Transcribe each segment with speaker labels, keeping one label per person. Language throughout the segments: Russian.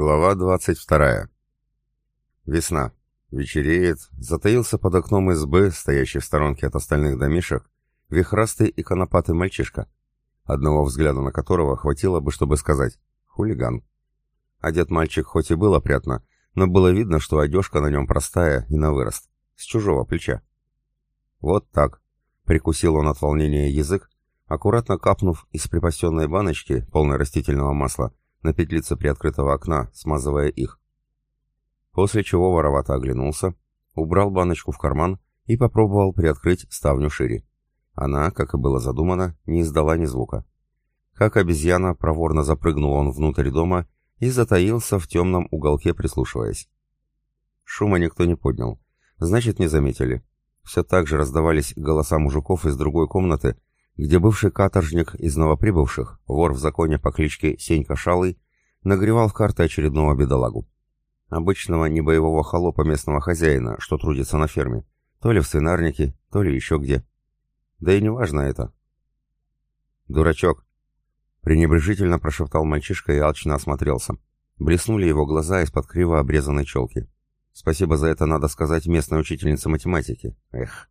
Speaker 1: Глава 22. Весна. Вечереет, затаился под окном избы, стоящей в сторонке от остальных домишек, вихрастый и конопатый мальчишка, одного взгляда на которого хватило бы, чтобы сказать «хулиган». Одет мальчик хоть и был опрятно, но было видно, что одежка на нем простая и на вырост, с чужого плеча. Вот так. Прикусил он от волнения язык, аккуратно капнув из припасенной баночки, полной растительного масла, на петлице приоткрытого окна, смазывая их. После чего воровато оглянулся, убрал баночку в карман и попробовал приоткрыть ставню шире. Она, как и было задумано, не издала ни звука. Как обезьяна, проворно запрыгнул он внутрь дома и затаился в темном уголке, прислушиваясь. Шума никто не поднял. Значит, не заметили. Все так же раздавались голоса мужиков из другой комнаты, где бывший каторжник из новоприбывших, вор в законе по кличке Сенька Шалый, нагревал в карты очередного бедолагу. Обычного небоевого холопа местного хозяина, что трудится на ферме, то ли в свинарнике, то ли еще где. Да и не важно это. «Дурачок!» — пренебрежительно прошептал мальчишка и алчно осмотрелся. Блеснули его глаза из-под криво обрезанной челки. Спасибо за это надо сказать местной учительнице математики. Эх,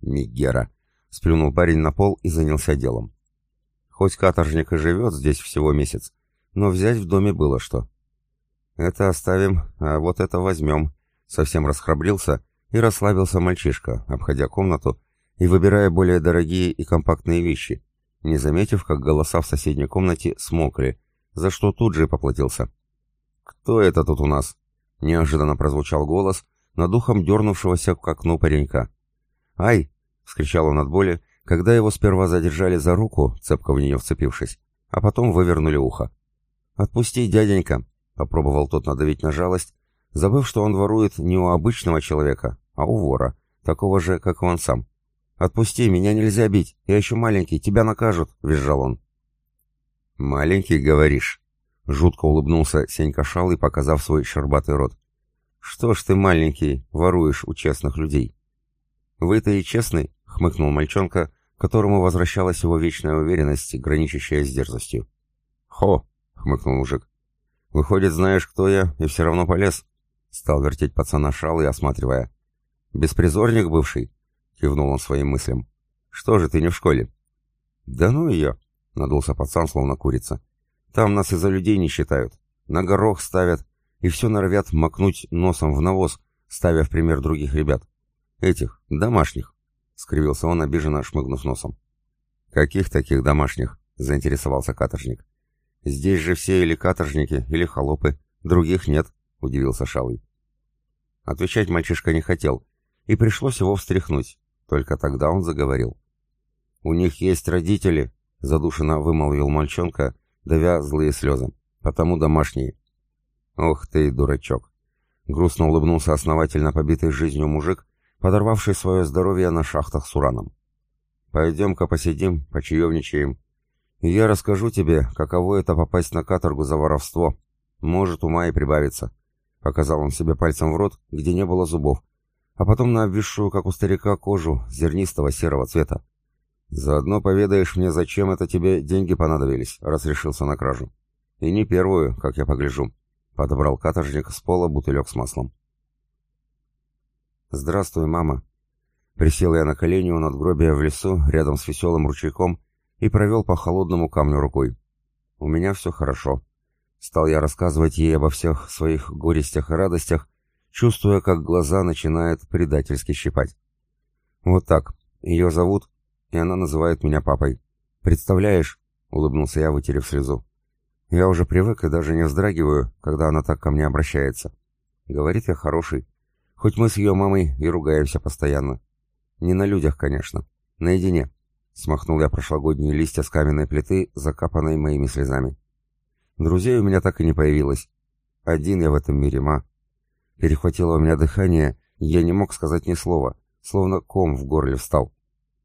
Speaker 1: Мигера. Сплюнул парень на пол и занялся делом. Хоть каторжник и живет здесь всего месяц, но взять в доме было что. Это оставим, а вот это возьмем. Совсем расхрабрился и расслабился мальчишка, обходя комнату и выбирая более дорогие и компактные вещи, не заметив, как голоса в соседней комнате смокли, за что тут же поплатился. «Кто это тут у нас?» — неожиданно прозвучал голос над духом дернувшегося к окну паренька. «Ай!» — вскричал он от боли, когда его сперва задержали за руку, цепко в нее вцепившись, а потом вывернули ухо. «Отпусти, дяденька!» — попробовал тот надавить на жалость, забыв, что он ворует не у обычного человека, а у вора, такого же, как и он сам. «Отпусти, меня нельзя бить, я еще маленький, тебя накажут!» — визжал он. «Маленький, говоришь?» — жутко улыбнулся Сенька Шалый, показав свой щербатый рот. «Что ж ты, маленький, воруешь у честных людей?» «Вы-то и честный», — хмыкнул мальчонка, которому возвращалась его вечная уверенность, граничащая с дерзостью. «Хо!» — хмыкнул мужик. «Выходит, знаешь, кто я, и все равно полез?» Стал вертеть пацана шалый, осматривая. «Беспризорник бывший?» — кивнул он своим мыслям. «Что же ты не в школе?» «Да ну ее!» — надулся пацан, словно курица. «Там нас из-за людей не считают. На горох ставят, и все норовят макнуть носом в навоз, ставя в пример других ребят. «Этих, домашних», — скривился он, обиженно шмыгнув носом. «Каких таких домашних?» — заинтересовался каторжник. «Здесь же все или каторжники, или холопы. Других нет», — удивился Шалый. Отвечать мальчишка не хотел, и пришлось его встряхнуть. Только тогда он заговорил. «У них есть родители», — задушенно вымолвил мальчонка, давя злые слезы. «Потому домашние». «Ох ты, дурачок!» Грустно улыбнулся основательно побитый жизнью мужик подорвавший свое здоровье на шахтах с ураном. «Пойдем-ка посидим, почаевничаем, и я расскажу тебе, каково это попасть на каторгу за воровство. Может, ума и прибавится». Показал он себе пальцем в рот, где не было зубов, а потом на обвисшую, как у старика, кожу зернистого серого цвета. «Заодно поведаешь мне, зачем это тебе деньги понадобились, раз решился на кражу. И не первую, как я погляжу», — подобрал каторжник с пола бутылек с маслом. «Здравствуй, мама». Присел я на колени у надгробия в лесу, рядом с веселым ручейком, и провел по холодному камню рукой. «У меня все хорошо». Стал я рассказывать ей обо всех своих горестях и радостях, чувствуя, как глаза начинают предательски щипать. «Вот так. Ее зовут, и она называет меня папой. Представляешь?» — улыбнулся я, вытерев слезу. «Я уже привык и даже не вздрагиваю, когда она так ко мне обращается. Говорит, я хороший, Хоть мы с ее мамой и ругаемся постоянно. Не на людях, конечно. Наедине. Смахнул я прошлогодние листья с каменной плиты, закапанной моими слезами. Друзей у меня так и не появилось. Один я в этом мире, ма. Перехватило у меня дыхание, я не мог сказать ни слова, словно ком в горле встал.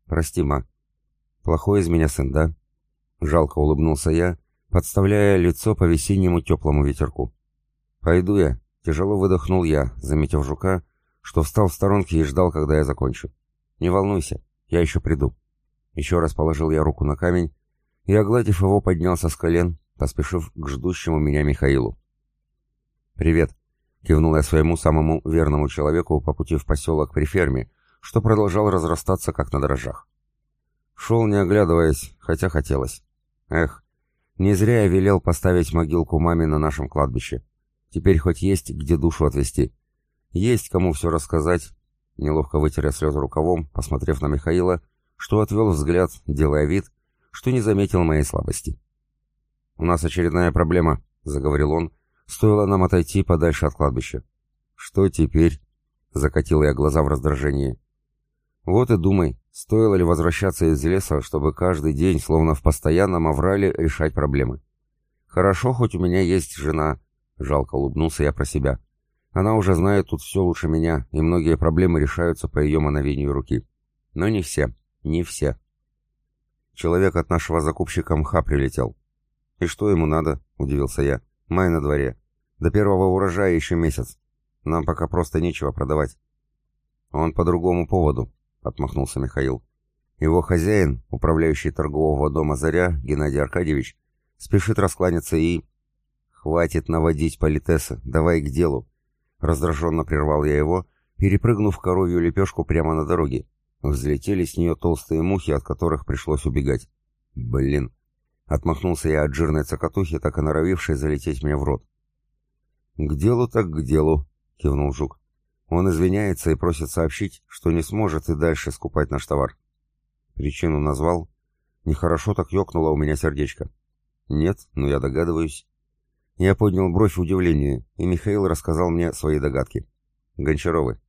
Speaker 1: Прости, ма. Плохой из меня сын, да? Жалко улыбнулся я, подставляя лицо по весеннему теплому ветерку. Пойду я, Тяжело выдохнул я, заметив жука, что встал в сторонке и ждал, когда я закончу. «Не волнуйся, я еще приду». Еще раз положил я руку на камень и, огладив его, поднялся с колен, поспешив к ждущему меня Михаилу. «Привет», — кивнул я своему самому верному человеку по пути в поселок при ферме, что продолжал разрастаться как на дрожжах. Шел не оглядываясь, хотя хотелось. Эх, не зря я велел поставить могилку маме на нашем кладбище. Теперь хоть есть где душу отвести. Есть кому все рассказать. Неловко вытер слезы рукавом, посмотрев на Михаила, что отвел взгляд, делая вид, что не заметил моей слабости. «У нас очередная проблема», — заговорил он, — «стоило нам отойти подальше от кладбища». «Что теперь?» — закатил я глаза в раздражении. «Вот и думай, стоило ли возвращаться из леса, чтобы каждый день, словно в постоянном аврале, решать проблемы. Хорошо, хоть у меня есть жена», — жалко улыбнулся я про себя. «Она уже знает тут все лучше меня, и многие проблемы решаются по ее мановению руки. Но не все, не все». Человек от нашего закупщика мха прилетел. «И что ему надо?» — удивился я. «Май на дворе. До первого урожая еще месяц. Нам пока просто нечего продавать». «Он по другому поводу», — отмахнулся Михаил. «Его хозяин, управляющий торгового дома «Заря» Геннадий Аркадьевич, спешит раскланяться и...» «Хватит наводить политесы, давай к делу!» Раздраженно прервал я его, перепрыгнув коровью лепешку прямо на дороге. Взлетели с нее толстые мухи, от которых пришлось убегать. Блин. Отмахнулся я от жирной цокотухи, так и норовившей залететь мне в рот. «К делу так к делу», — кивнул Жук. Он извиняется и просит сообщить, что не сможет и дальше скупать наш товар. Причину назвал. Нехорошо так ёкнуло у меня сердечко. Нет, но я догадываюсь. Я поднял бровь в удивлении, и Михаил рассказал мне свои догадки. Гончаровы.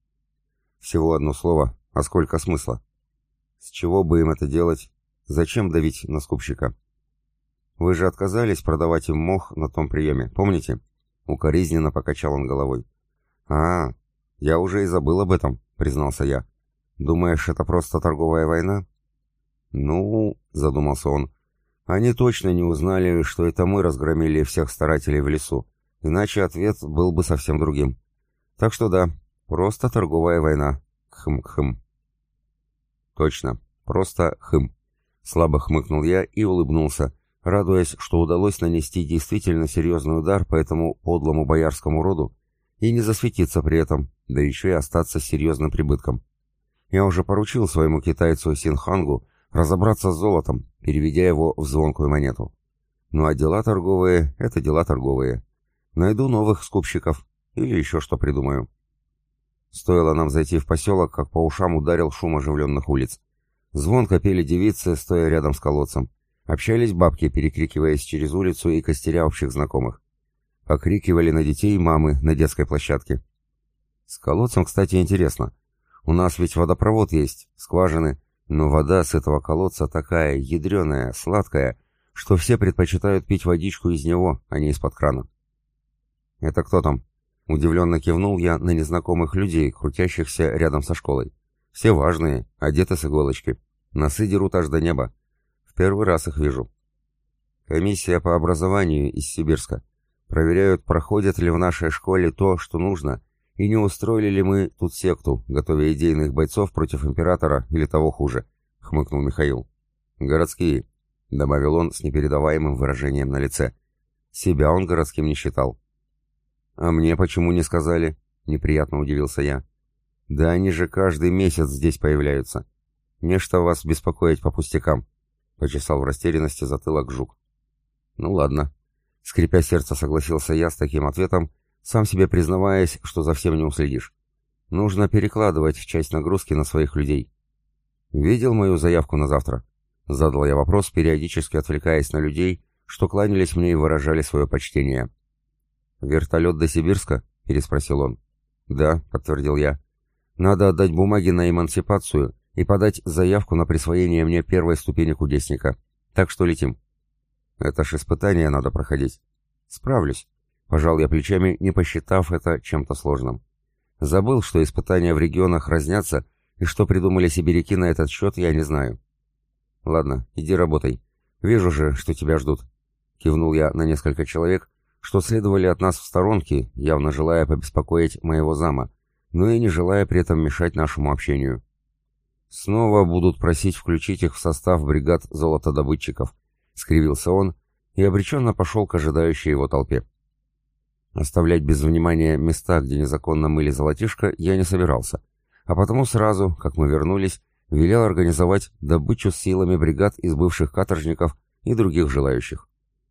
Speaker 1: Всего одно слово, а сколько смысла? С чего бы им это делать? Зачем давить на скупщика? Вы же отказались продавать им мох на том приеме, помните? Укоризненно покачал он головой. А, я уже и забыл об этом, признался я. Думаешь, это просто торговая война? Ну, задумался он. Они точно не узнали, что это мы разгромили всех старателей в лесу, иначе ответ был бы совсем другим. Так что да, просто торговая война. Хм-хм. Точно, просто хм. Слабо хмыкнул я и улыбнулся, радуясь, что удалось нанести действительно серьезный удар по этому подлому боярскому роду и не засветиться при этом, да еще и остаться с серьезным прибытком. Я уже поручил своему китайцу Синхангу разобраться с золотом, переведя его в звонкую монету. Ну а дела торговые — это дела торговые. Найду новых скупщиков или еще что придумаю. Стоило нам зайти в поселок, как по ушам ударил шум оживленных улиц. Звонко пели девицы, стоя рядом с колодцем. Общались бабки, перекрикиваясь через улицу и костеря общих знакомых. Покрикивали на детей мамы на детской площадке. С колодцем, кстати, интересно. У нас ведь водопровод есть, скважины, но вода с этого колодца такая ядреная, сладкая, что все предпочитают пить водичку из него, а не из-под крана. «Это кто там?» Удивленно кивнул я на незнакомых людей, крутящихся рядом со школой. Все важные, одеты с иголочки. Носы дерут аж до неба. В первый раз их вижу. Комиссия по образованию из Сибирска. Проверяют, проходят ли в нашей школе то, что нужно, и не устроили ли мы тут секту, готовя идейных бойцов против императора или того хуже, — хмыкнул Михаил. «Городские», — добавил он с непередаваемым выражением на лице. Себя он городским не считал. «А мне почему не сказали?» — неприятно удивился я. «Да они же каждый месяц здесь появляются. Не что вас беспокоить по пустякам», — почесал в растерянности затылок жук. «Ну ладно». Скрипя сердце, согласился я с таким ответом, сам себе признаваясь, что за всем не уследишь. Нужно перекладывать часть нагрузки на своих людей. «Видел мою заявку на завтра?» Задал я вопрос, периодически отвлекаясь на людей, что кланялись мне и выражали свое почтение. «Вертолет до Сибирска?» — переспросил он. «Да», — подтвердил я. «Надо отдать бумаги на эмансипацию и подать заявку на присвоение мне первой ступени кудесника. Так что летим». «Это ж испытание надо проходить». «Справлюсь», — пожал я плечами, не посчитав это чем-то сложным. Забыл, что испытания в регионах разнятся, и что придумали сибиряки на этот счет, я не знаю. «Ладно, иди работай. Вижу же, что тебя ждут». Кивнул я на несколько человек, что следовали от нас в сторонке, явно желая побеспокоить моего зама, но и не желая при этом мешать нашему общению. «Снова будут просить включить их в состав бригад золотодобытчиков», — скривился он и обреченно пошел к ожидающей его толпе. Оставлять без внимания места, где незаконно мыли золотишко, я не собирался, а потому сразу, как мы вернулись, велел организовать добычу с силами бригад из бывших каторжников и других желающих.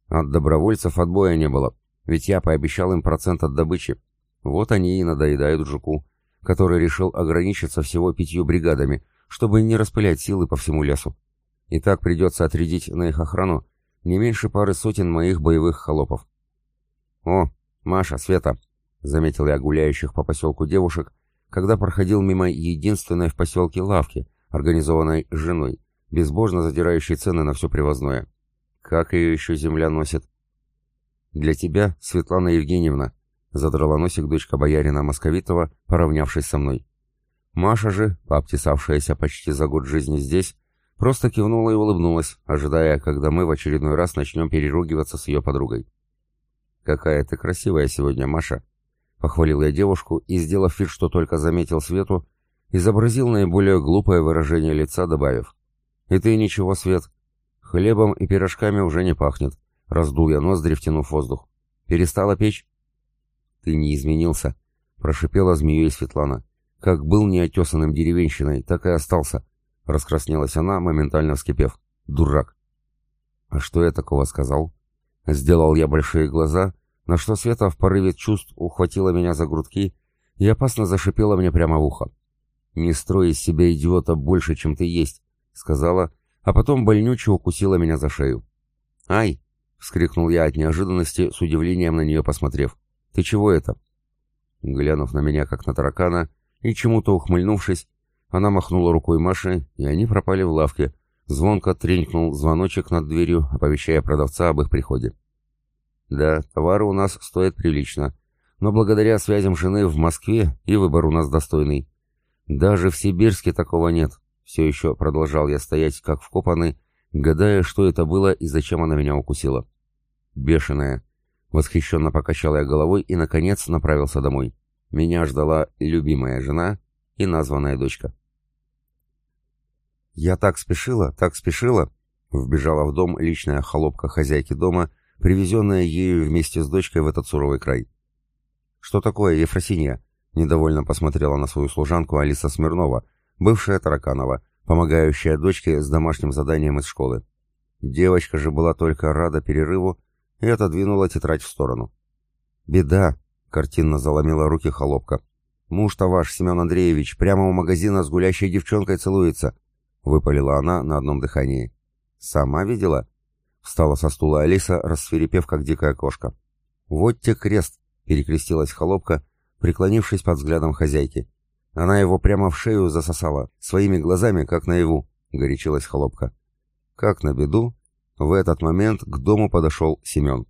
Speaker 1: От добровольцев отбоя не было, ведь я пообещал им процент от добычи. Вот они и надоедают жуку, который решил ограничиться всего пятью бригадами, чтобы не распылять силы по всему лесу. И так придется отрядить на их охрану не меньше пары сотен моих боевых холопов. «О, Маша, Света!» — заметил я гуляющих по поселку девушек, когда проходил мимо единственной в поселке лавки, организованной женой, безбожно задирающей цены на все привозное. Как ее еще земля носит? «Для тебя, Светлана Евгеньевна», — задрала носик дочка боярина Московитова, поравнявшись со мной. Маша же, пообтесавшаяся почти за год жизни здесь, просто кивнула и улыбнулась, ожидая, когда мы в очередной раз начнем переругиваться с ее подругой. «Какая ты красивая сегодня, Маша!» — похвалил я девушку и, сделав вид, что только заметил Свету, изобразил наиболее глупое выражение лица, добавив. «И ты ничего, Свет. Хлебом и пирожками уже не пахнет», — раздул я ноздри, втянув воздух. «Перестала печь?» «Ты не изменился», — прошипела змеей Светлана. «Как был неотесанным деревенщиной, так и остался», — раскраснелась она, моментально вскипев. «Дурак». «А что я такого сказал?» Сделал я большие глаза, на что Света в порыве чувств ухватила меня за грудки и опасно зашипела мне прямо в ухо. «Не строй из себя идиота больше, чем ты есть», — сказала, а потом больнюче укусила меня за шею. «Ай!» — вскрикнул я от неожиданности, с удивлением на нее посмотрев. «Ты чего это?» Глянув на меня, как на таракана, и чему-то ухмыльнувшись, она махнула рукой Маше, и они пропали в лавке. Звонко тренькнул звоночек над дверью, оповещая продавца об их приходе. «Да, товары у нас стоят прилично, но благодаря связям жены в Москве и выбор у нас достойный. Даже в Сибирске такого нет. Все еще продолжал я стоять как вкопанный, гадая, что это было и зачем она меня укусила. Бешеная. Восхищенно покачал я головой и, наконец, направился домой. Меня ждала любимая жена и названная дочка. Я так спешила, так спешила, вбежала в дом личная холопка хозяйки дома, привезенная ею вместе с дочкой в этот суровый край. «Что такое, Ефросинья?» Недовольно посмотрела на свою служанку Алиса Смирнова, бывшая Тараканова, помогающая дочке с домашним заданием из школы. Девочка же была только рада перерыву и отодвинула тетрадь в сторону. «Беда!» — картинно заломила руки холопка. «Муж-то ваш, Семен Андреевич, прямо у магазина с гулящей девчонкой целуется!» — выпалила она на одном дыхании. «Сама видела?» — встала со стула Алиса, рассверепев, как дикая кошка. «Вот те крест!» — перекрестилась холопка, преклонившись под взглядом хозяйки. Она его прямо в шею засосала, своими глазами, как наяву, — горячилась холопка. Как на беду, в этот момент к дому подошел Семен.